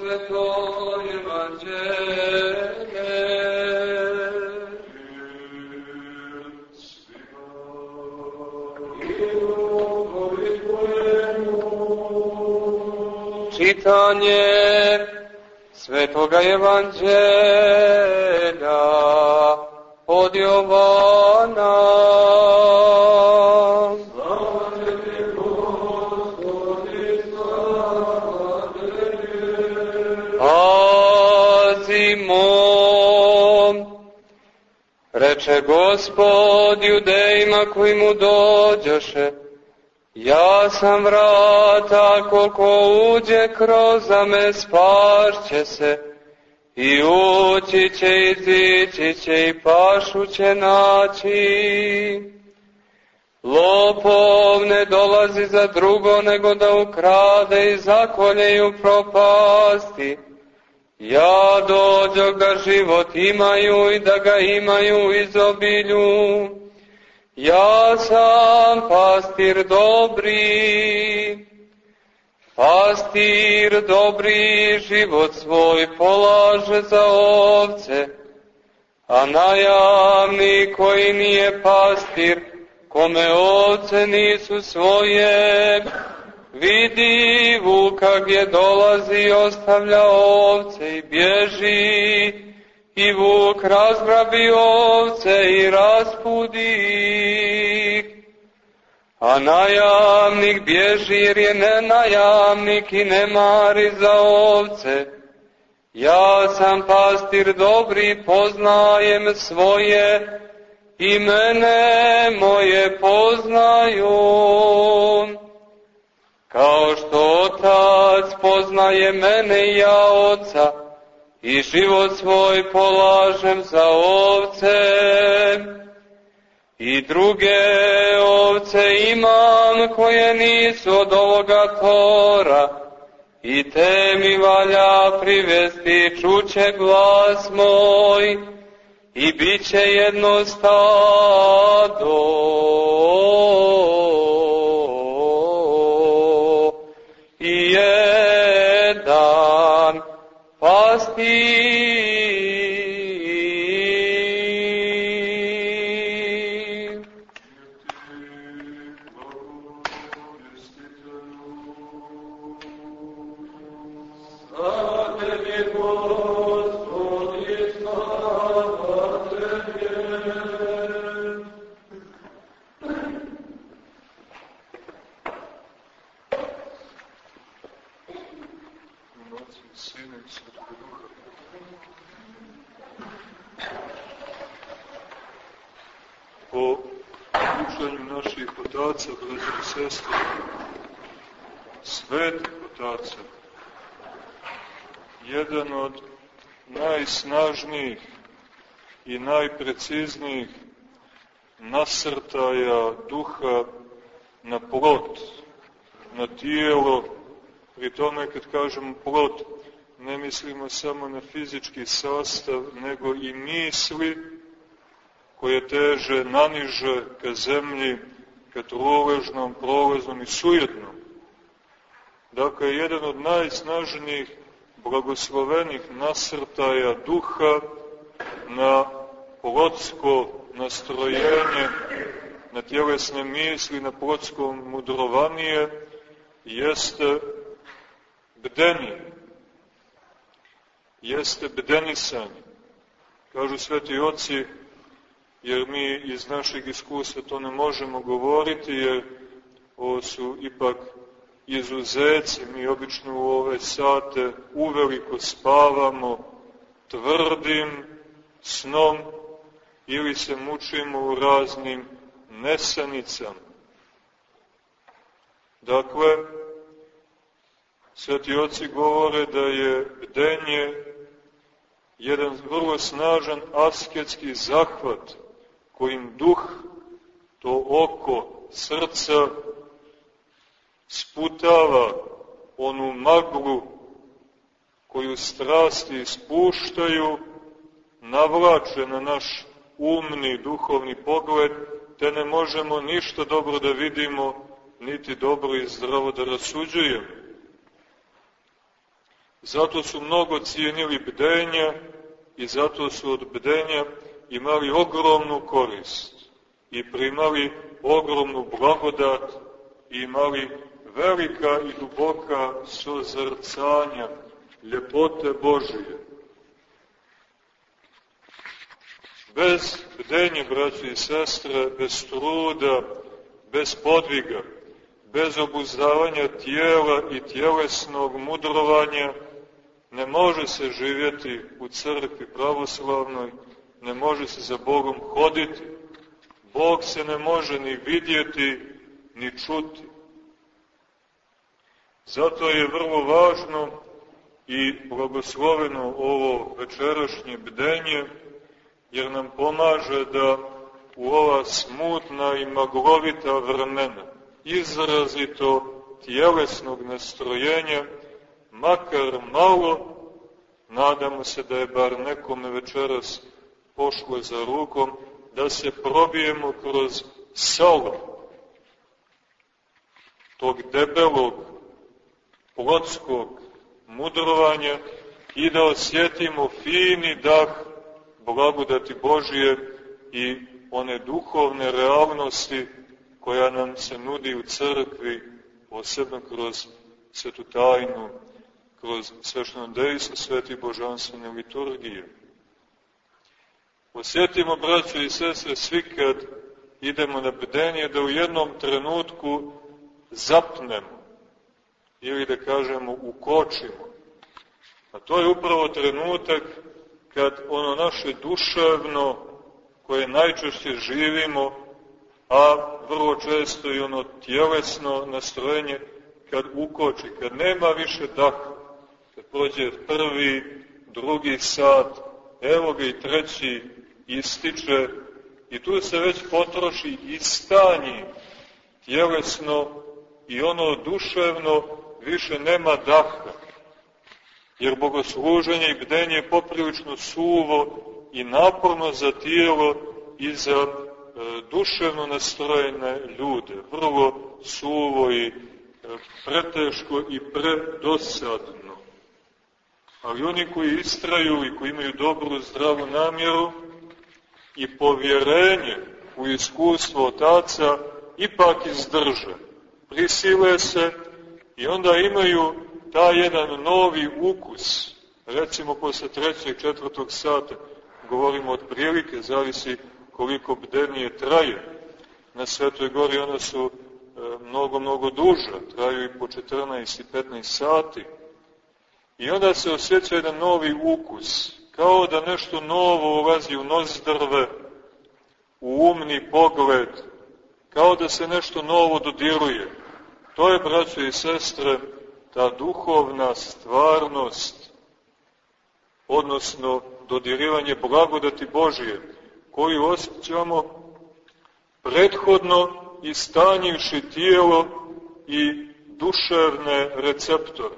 sveto evanđelje. Čitanje Svetoga Evanđelja od Jovana. Reče gospod judejima koji mu dođoše, ja sam vrata, koliko uđe kroz me spašće se, i ući će i zići će i pašu će naći. Lopov ne dolazi za drugo nego da ukrade i zakolje i upropasti. Ja dođo da život imaju i da ga imaju izobilju. Ja sam pastir dobri, pastir dobri život svoj polaže za ovce, a najamni koji nije pastir, kome ovce nisu svoje, vidi vuka gdje dolazi ostavlja ovce i bježi, i vuk razgrabi ovce i raspudi ih. A najamnik bježi jer je nenajamnik i ne mari za ovce. Ja sam pastir dobri, poznajem svoje i mene moje poznaju. Kao što otac poznaje mene i ja oca, i život svoj polažem za ovce. I druge ovce imam koje nisu od ovoga tora, i te mi valja privesti čuće glas moj, i bit će jedno stado. Pastir. Najpreciznijih nasrtaja duha na plot, na tijelo, pri tome kad kažemo plot, ne mislimo samo na fizički sastav, nego i misli koje teže naniže ka zemlji, ka truležnom, prolaznom i sujetnom. Dakle, jedan od najsnažnijih blagoslovenih nasrtaja duha na plotsko nastrojenje, na tjelesne misli, na plotsko mudrovanije, jeste bdeni, jeste bdenisanje. Kažu sveti oci, jer mi iz našeg iskustva to ne možemo govoriti, jer ovo su ipak izuzeci, mi obično u ove sate uveliko spavamo tvrdim snom ili se mučimo u raznim nesanicama. Dakle, sveti oci govore da je bdenje jedan vrlo snažan asketski zahvat kojim duh, to oko srca, sputava onu maglu koju strasti spuštaju, navlače na naš umni, duhovni pogled, te ne možemo ništa dobro da vidimo, niti dobro i zdravo da rasuđujemo. Zato su mnogo cijenili bdenja i zato su od bdenja imali ogromnu korist i primali ogromnu blagodat i imali velika i duboka sozrcanja ljepote Božije. Bez bdenja, braći i sestre, bez truda, bez podviga, bez obuzdavanja tijela i tjelesnog mudrovanja, ne može se živjeti u crkvi pravoslavnoj, ne može se za Bogom hoditi, Bog se ne može ni vidjeti, ni čuti. Zato je vrlo važno i blagosloveno ovo večerašnje bdenje, jer nam pomaže da u ova smutna i maglovita vremena, izrazito tjelesnog nastrojenja, makar malo, nadamo se da je bar nekome večeras pošlo za rukom, da se probijemo kroz salo tog debelog plotskog mudrovanja i da osjetimo fini dah blagodati Božije i one duhovne realnosti koja nam se nudi u crkvi, posebno kroz svetu tajnu, kroz svešteno dejstvo sveti božanstvene liturgije. Osjetimo, braćo i sestre, svi kad idemo na bedenje, da u jednom trenutku zapnemo ili da kažemo ukočimo. A to je upravo trenutak kad ono naše duševno, koje najčešće živimo, a vrlo često i ono tjelesno nastrojenje, kad ukoči, kad nema više daha, kad prođe prvi, drugi sat, evo ga i treći ističe, i tu se već potroši i stanji tjelesno i ono duševno više nema daha, jer bogosluženje i bdenje je poprilično suvo i naporno za tijelo i za e, duševno nastrojene ljude, vrlo suvo i e, preteško i predosadno. Ali oni koji istraju i koji imaju dobru, zdravu namjeru i povjerenje u iskustvo otaca, ipak izdrže. Prisile se i onda imaju taj jedan novi ukus, recimo posle trećeg, četvrtog sata, govorimo od prilike, zavisi koliko bdenije traje. Na Svetoj gori one su e, mnogo, mnogo duža, traju i po 14 i 15 sati. I onda se osjeća jedan novi ukus, kao da nešto novo ulazi u nozdrve, u umni pogled, kao da se nešto novo dodiruje. To je, braćo i sestre, ta duhovna stvarnost, odnosno dodirivanje blagodati Božije, koju osjećamo prethodno istanjivši tijelo i duševne receptore,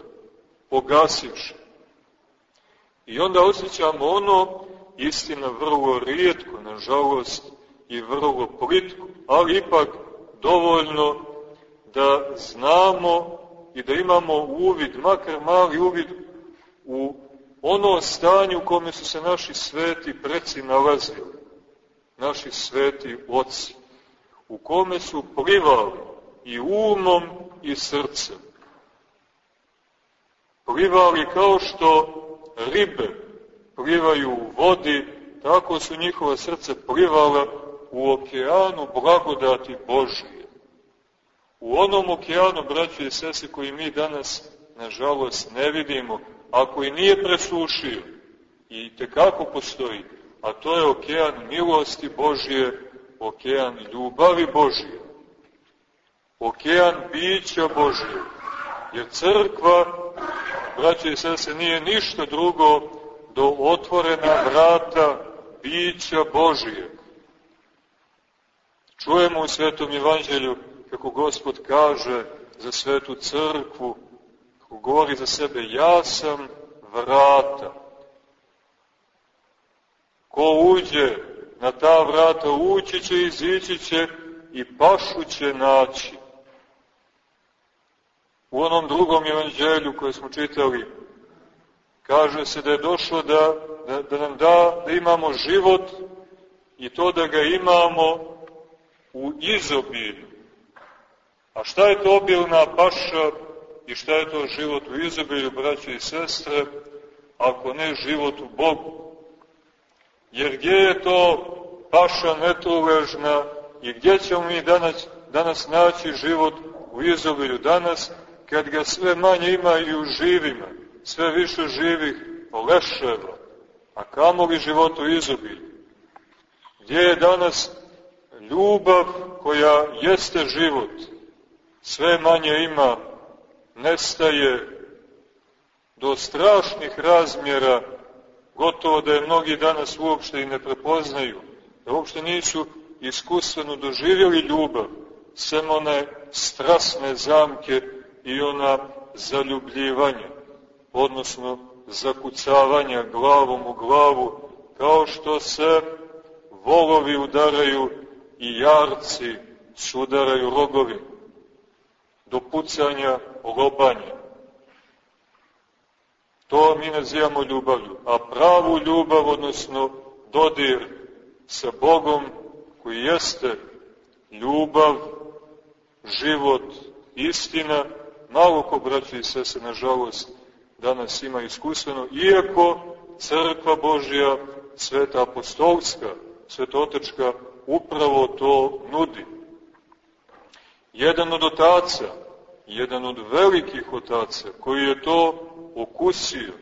pogasivši. I onda osjećamo ono, istina vrlo rijetko, nažalost, i vrlo plitko, ali ipak dovoljno da znamo i da imamo uvid, makar mali uvid, u ono stanje u kome su se naši sveti preci nalazili, naši sveti oci, u kome su plivali i umom i srcem. Plivali kao što ribe plivaju u vodi, tako su njihova srca plivala u okeanu blagodati Božije u onom okeanu, braći i sese, koji mi danas, nažalost, ne vidimo, a koji nije presušio, i tekako postoji, a to je okean milosti Božije, okean ljubavi Božije, okean bića Božije, jer crkva, braći i sese, nije ništa drugo do otvorena vrata bića Božije. Čujemo u Svetom Evanđelju kako Gospod kaže za svetu crkvu, kako govori za sebe, ja sam vrata. Ko uđe na ta vrata, ući će, izići će i pašu će naći. U onom drugom evanđelju koje smo čitali, Kaže se da je došlo da, da, da nam da, da imamo život i to da ga imamo u izobilju. A šta je to obilna paša i šta je to život u izobilju, braće i sestre, ako ne život u Bogu? Jer gdje je to paša netruležna i gdje ćemo mi danas, danas naći život u izobilju? Danas, kad ga sve manje ima i u živima, sve više živih leševa, a kamo li život u izobilju? Gdje je danas ljubav koja jeste život? Sve manje ima, nestaje do strašnih razmjera, gotovo da je mnogi danas uopšte i ne prepoznaju, da uopšte nisu iskustveno doživjeli ljubav, sem one strasne zamke i ona zaljubljivanja, odnosno zakucavanja glavom u glavu, kao što se volovi udaraju i jarci sudaraju rogovi, do pucanja lobanja. To mi nazivamo ljubavlju. A pravu ljubav, odnosno dodir sa Bogom, koji jeste ljubav, život, istina, malo ko braći i sese, nažalost, danas ima iskustveno, iako crkva Božja, sveta apostolska, svetotečka, upravo to nudi. Jedan od otaca, jedan od velikih otaca, koji je to okusio,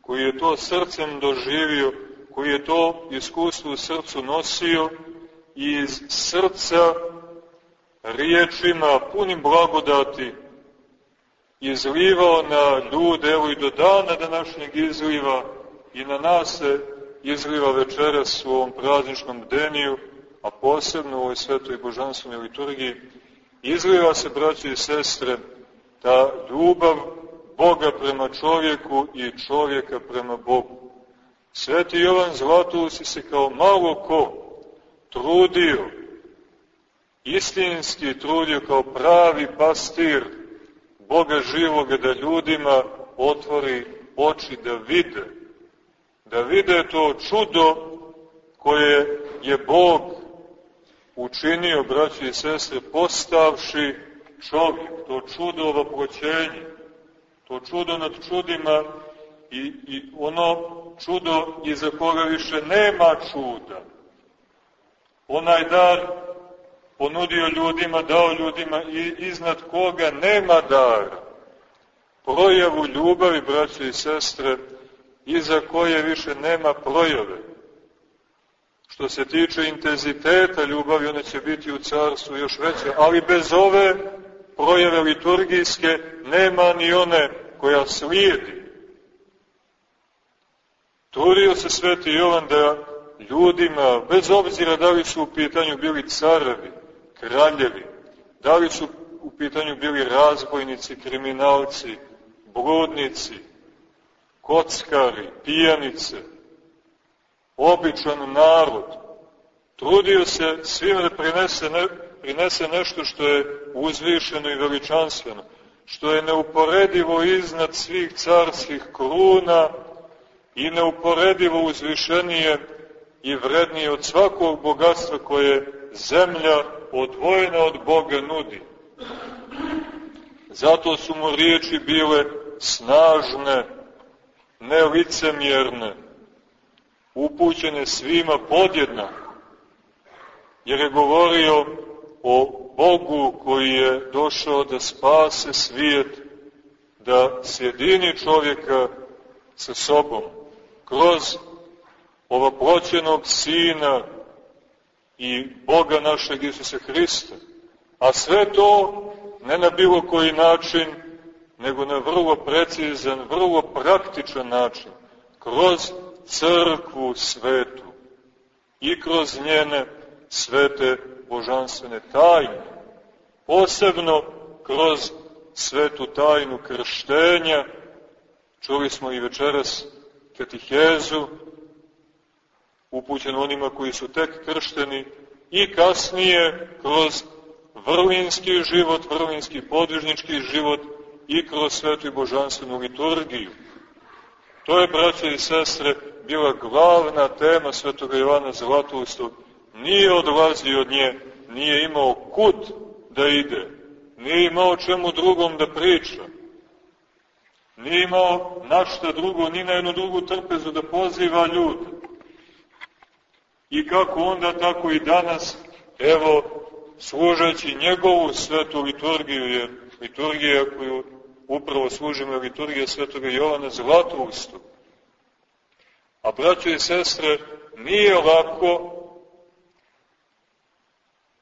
koji je to srcem doživio, koji je to iskustvo u srcu nosio i iz srca riječima punim blagodati izlivao na ljude, evo i do dana današnjeg izliva i na nas se izliva večeras u ovom prazničnom deniju, a posebno u ovoj svetoj božanstvenoj liturgiji, izliva se, braći i sestre, ta ljubav Boga prema čovjeku i čovjeka prema Bogu. Sveti Jovan Zlatusi se kao malo ko trudio, istinski trudio kao pravi pastir Boga živoga da ljudima otvori oči da vide, da vide to čudo koje je Bog učinio, braći i sestre, postavši čovjek, to čudo ovoproćenje, to čudo nad čudima i, i ono čudo iza koga više nema čuda. Onaj dar ponudio ljudima, dao ljudima i iznad koga nema dara. Projavu ljubavi, braće i sestre, iza koje više nema projave. Što se tiče intenziteta ljubavi, ona će biti u carstvu još veće, ali bez ove projave liturgijske nema ni one koja slijedi. Trudio se sveti Jovan da ljudima, bez obzira da li su u pitanju bili carevi, kraljevi, da li su u pitanju bili razbojnici, kriminalci, bludnici, kockari, pijanice, običan narod, trudio se svima da prinese, ne, prinese nešto što je uzvišeno i veličanstveno, što je neuporedivo iznad svih carskih kruna i neuporedivo uzvišenije i vrednije od svakog bogatstva koje zemlja odvojena od Boga nudi. Zato su mu riječi bile snažne, nelicemjerne, upućene svima podjednako, jer je govorio o Bogu koji je došao da spase svijet, da sjedini čovjeka sa sobom, kroz ovoploćenog Sina i Boga našeg Isusa Hrista. A sve to ne na bilo koji način, nego na vrlo precizan, vrlo praktičan način, kroz crkvu svetu i kroz njene svete božanstvene tajne. Posebno kroz svetu tajnu krštenja, čuli smo i večeras katehezu, upućen onima koji su tek kršteni, i kasnije kroz vrlinski život, vrlinski podvižnički život i kroz svetu i božanstvenu liturgiju. To je, braće i sestre, bila glavna tema svetoga Jovana Zlatoustog. Nije odlazio od nje, nije imao kud da ide, nije imao čemu drugom da priča, nije imao našta drugo, ni na jednu drugu trpezu da poziva ljude. I kako onda, tako i danas, evo, služeći njegovu svetu liturgiju, jer liturgija koju upravo služimo je liturgija svetoga Jovana Zlatoustog. A braćo i sestre, nije lako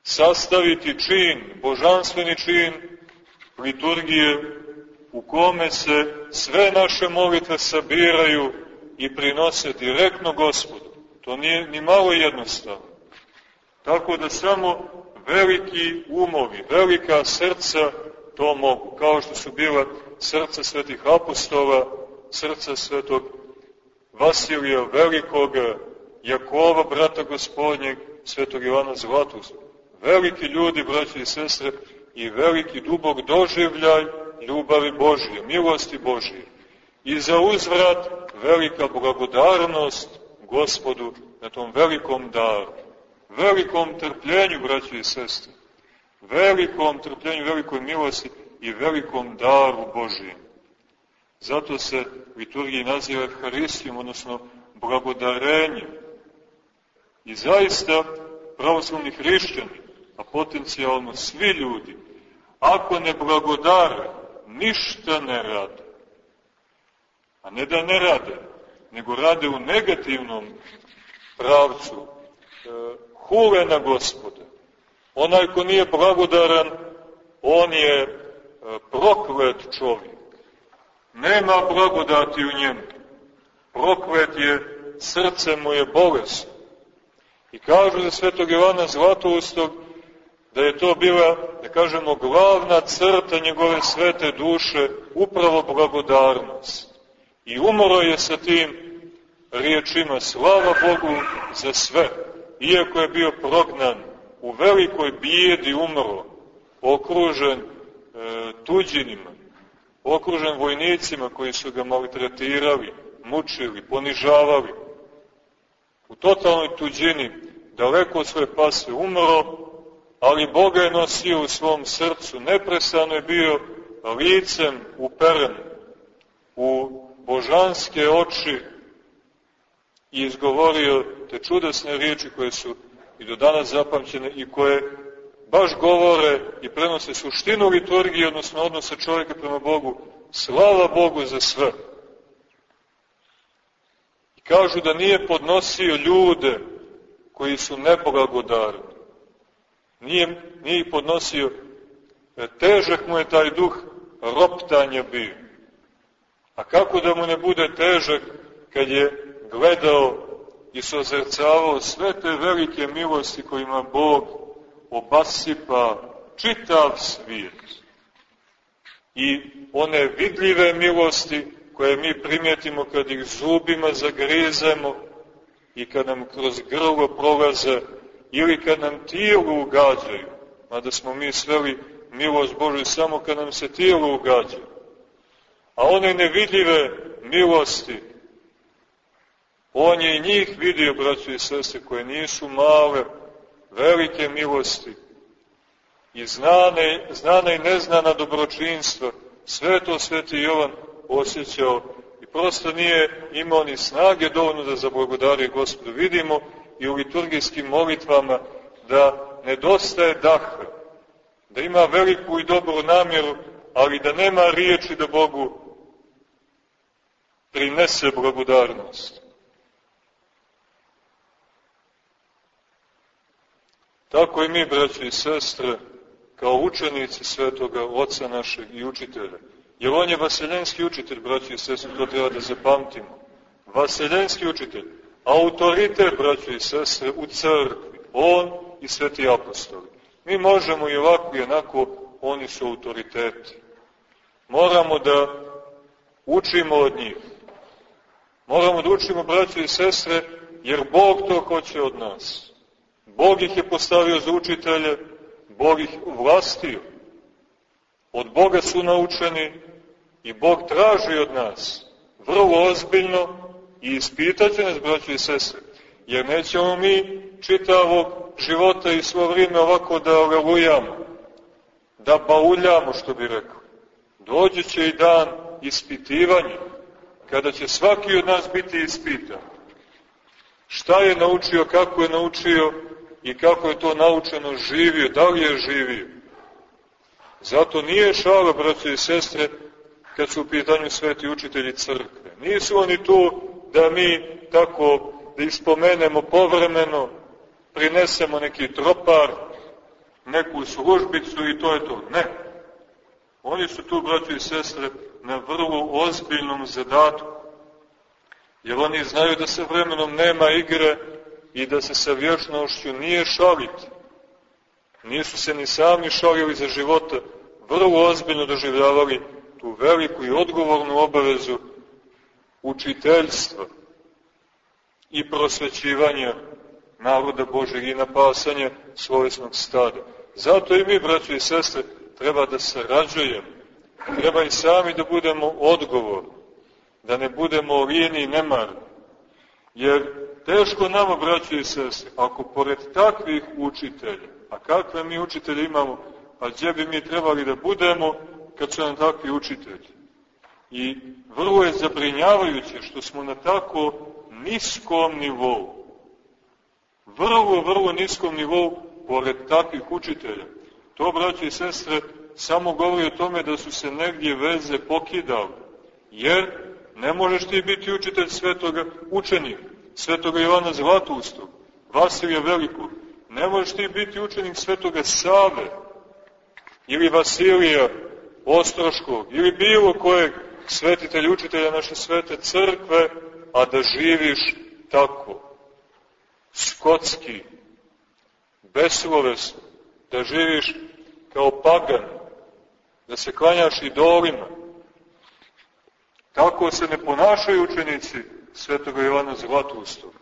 sastaviti čin, božanstveni čin liturgije u kome se sve naše molitve sabiraju i prinose direktno gospodu. To nije ni malo jednostavno. Tako da samo veliki umovi, velika srca to mogu, kao što su bila srca svetih apostola, srca svetog Vasilija Velikoga, Jakova, brata gospodnjeg, svetog Ivana Zlatusa. Veliki ljudi, braći i sestre, i veliki dubog doživljaj ljubavi Božije, milosti Božije. I za uzvrat velika blagodarnost gospodu na tom velikom daru, velikom trpljenju, braći i sestre, velikom trpljenju, velikoj milosti i velikom daru Božijem. Zato se liturgiji naziva Evharistijom, odnosno blagodarenjem. I zaista pravoslavni hrišćani, a potencijalno svi ljudi, ako ne blagodare, ništa ne rade. A ne da ne rade, nego rade u negativnom pravcu, e, hule na gospoda. Onaj ko nije blagodaran, on je e, proklet čovjek. Nema blagodati u njemu. Proklet je, srce mu je bolest. I kažu za svetog Ivana Zlatoustog da je to bila, da kažemo, glavna crta njegove svete duše, upravo blagodarnost. I umro je sa tim riječima, slava Bogu za sve, iako je bio prognan, u velikoj bijedi umro, okružen e, tuđinima, okružen vojnicima koji su ga maltretirali, mučili, ponižavali. U totalnoj tuđini, daleko od svoje pase, umro, ali Boga je nosio u svom srcu, neprestano je bio licem uperen u božanske oči i izgovorio te čudesne riječi koje su i do danas zapamćene i koje baš govore i prenose suštinu liturgije, odnosno odnose čovjeka prema Bogu. Slava Bogu za sve. I kažu da nije podnosio ljude koji su neblagodarni. Nije, nije ih podnosio, e, težak mu je taj duh roptanja bio. A kako da mu ne bude težak kad je gledao i sozrcavao sve te velike milosti kojima Bog obasipa čitav svijet. I one vidljive milosti koje mi primjetimo kad ih zubima zagrizemo i kad nam kroz grlo prolaze ili kad nam tijelo ugađaju, mada smo mi sveli milost Božju samo kad nam se tijelo ugađaju. A one nevidljive milosti, on je i njih vidio, braćo i sestre, koje nisu male, velike milosti i znane, znane i neznana dobročinstva, sve to sveti Jovan osjećao i prosto nije imao ni snage dovoljno da zablagodari gospodu. Vidimo i u liturgijskim molitvama da nedostaje daha, da ima veliku i dobru namjeru, ali da nema riječi da Bogu prinese blagodarnost. Tako i mi, braći i sestre, kao učenici svetoga Oca našeg i učitelja. Jer on je vaseljenski učitelj, braći i sestre, to treba da zapamtimo. Vaseljenski učitelj, autoritet, braći i sestre, u crkvi. On i sveti apostoli. Mi možemo i ovako i onako, oni su autoriteti. Moramo da učimo od njih. Moramo da učimo, braći i sestre, jer Bog to hoće od nas. Bog ih je postavio za učitelje, Bog ih vlastio. Od Boga su naučeni i Bog traži od nas vrlo ozbiljno i ispitat će nas, braći i sestre, jer nećemo mi čitavog života i svo vrijeme ovako da orelujamo, da bauljamo, što bi rekao. Dođe će i dan ispitivanja, kada će svaki od nas biti ispitan. Šta je naučio, kako je naučio i kako je to naučeno živio, da li je živio. Zato nije šala, braće i sestre, kad su u pitanju sveti učitelji crkve. Nisu oni tu da mi tako da ispomenemo povremeno, prinesemo neki tropar, neku službicu i to je to. Ne. Oni su tu, braći i sestre, na vrlo ozbiljnom zadatku. Jer oni znaju da se vremenom nema igre i da se sa vječnošću nije šaliti. Nisu se ni sami šalili za života, vrlo ozbiljno doživljavali tu veliku i odgovornu obavezu učiteljstva i prosvećivanja naroda Božeg i napasanja svojsnog stada. Zato i mi, braći i sestre, treba da sarađujemo. Treba i sami da budemo odgovorni, da ne budemo lijeni i nemarni. Jer teško nama, braći i sestre, ako pored takvih učitelja, a kakve mi učitelje imamo, a gdje bi mi trebali da budemo kad su nam takvi učitelji? I vrlo je zabrinjavajuće što smo na tako niskom nivou, vrlo, vrlo niskom nivou, pored takvih učitelja. To, braći i sestre, samo govori o tome da su se negdje veze pokidali. Jer ne možeš ti biti učitelj svetoga učenika, svetoga Jovana Zlatustog, Vasilija Velikog. Ne možeš ti biti učenik svetoga Save ili Vasilija Ostroškog ili bilo kojeg svetitelja, učitelja naše svete crkve, a da živiš tako, skotski, beslovesno, da živiš kao pagan, da se klanjaš idolima. Tako se ne ponašaju učenici svetoga Jovana Zlatustog.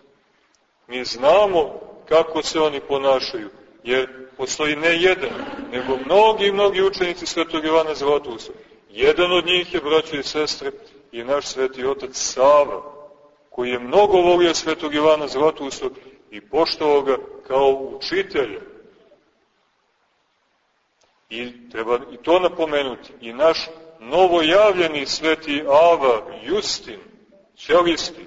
Mi znamo kako se oni ponašaju, jer postoji ne jedan, nego mnogi, mnogi učenici svetog Jovana Zlatustog. Jedan od njih je, braće i sestre, i naš sveti otac Sava, koji je mnogo volio svetog Jovana Zlatustog i poštovao ga kao učitelja. I treba i to napomenuti. I naš novojavljeni sveti Ava Justin, Ćelisti,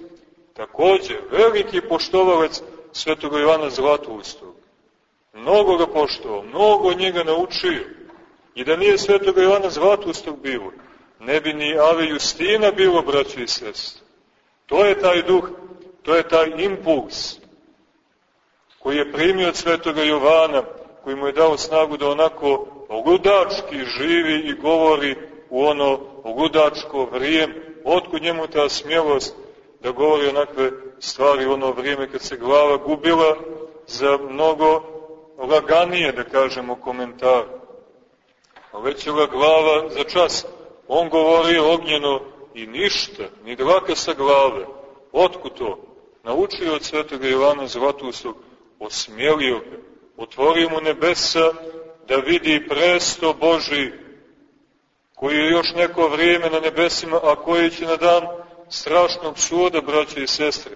takođe veliki poštovalac svetog Ivana Zlatoustog. Mnogo ga poštovao, mnogo njega naučio. I da nije svetog Ivana Zlatoustog bilo, ne bi ni Ave Justina bilo, braći i sestri. To je taj duh, to je taj impuls koji je primio od svetoga Jovana, koji mu je dao snagu da onako ludački živi i govori u ono ludačko vrijeme. Otkud njemu ta smjelost da govori onakve stvari u ono vrijeme kad se glava gubila za mnogo laganije, da kažemo, komentar. A već je glava za čas. On govori ognjeno i ništa, ni dlaka sa glave. Otkud to? Naučio od svetoga Ivana Zlatustog, osmijelio ga, otvorio mu nebesa da vidi presto Boži, koji je još neko vrijeme na nebesima, a koji će na dan strašnog suda, braće i sestre,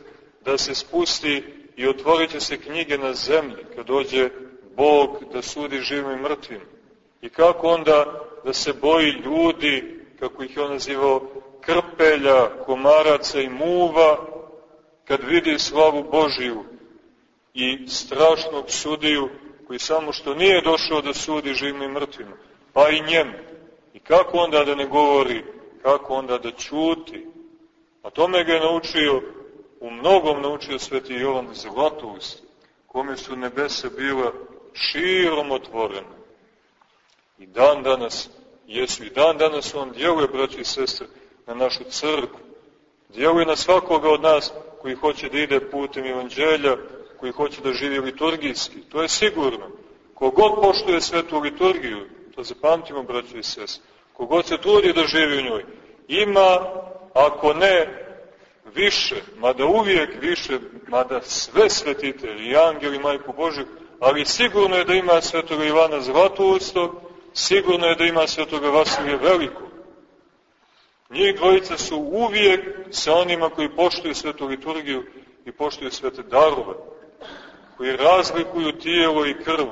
da se spusti i otvorit se knjige na zemlji, kad dođe Bog da sudi živim i mrtvim. I kako onda da se boji ljudi, kako ih je on nazivao, krpelja, komaraca i muva, kad vidi slavu Božiju i strašnog sudiju koji samo što nije došao da sudi živim i mrtvima, pa i njemu. I kako onda da ne govori, kako onda da čuti. A tome ga je naučio, u mnogom naučio sveti Jovan Zlatoust, kome su nebesa bila širom otvorene. I dan danas jesu, i dan danas on djeluje, braći i sestre, na našu crkvu. Djeluje na svakoga od nas koji hoće da ide putem evanđelja, koji hoće da živi liturgijski. To je sigurno. Kogod poštuje svetu liturgiju, to zapamtimo, braći i sestre, kogod se trudi da živi u njoj, ima, ako ne više, mada uvijek više, mada sve svetitelji, i angeli, majku Božju, ali sigurno je da ima svetoga Ivana Zlatoustog, sigurno je da ima svetoga Vasilija Velikog. Njih dvojica su uvijek sa onima koji poštuju svetu liturgiju i poštuju svete darove, koji razlikuju tijelo i krv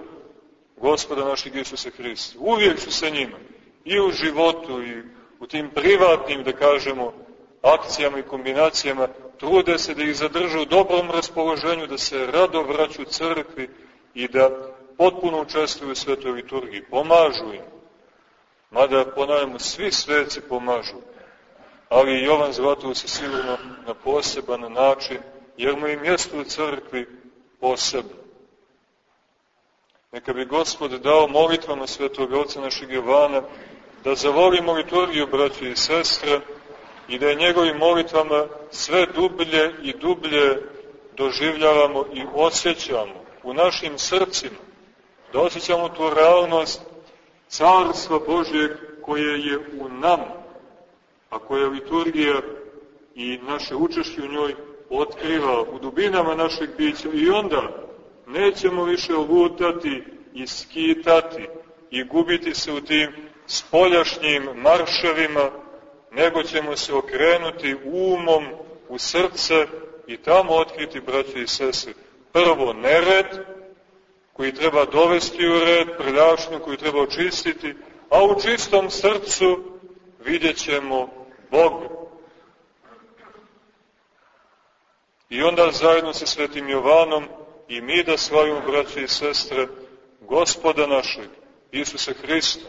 gospoda našeg Isusa Hrista. Uvijek su sa njima. I u životu, i u tim privatnim, da kažemo, akcijama i kombinacijama, trude se da ih zadržu u dobrom raspoloženju, da se rado vraću crkvi i da potpuno učestvuju u svetoj liturgiji. Pomažu im. Mada, ponavljamo, svi sveci pomažu. Ali Jovan Zlatovo se sigurno na poseban način, jer mu je mjesto u crkvi posebno. Neka bi Gospod dao molitvama svetog oca našeg Jovana da zavolimo liturgiju, braći i sestre, i da je njegovim molitvama sve dublje i dublje doživljavamo i osjećamo u našim srcima, da osjećamo tu realnost Carstva Božjeg koje je u nama, a koja liturgija i naše učešće u njoj otkriva u dubinama našeg bića. I onda nećemo više lutati i skitati i gubiti se u tim spoljašnjim marševima, nego ćemo se okrenuti umom u srce i tamo otkriti, braće i sese, prvo nered, koji treba dovesti u red, prljašnju koju treba očistiti, a u čistom srcu vidjet ćemo Boga. I onda zajedno sa svetim Jovanom i mi da slavimo, braće i sestre, gospoda našeg, Isusa Hrista,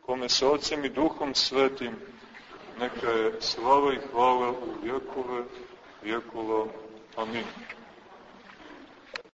kome sa Otcem i Duhom Svetim, neka je slava i hvala u vjekove, vjekova. Amin.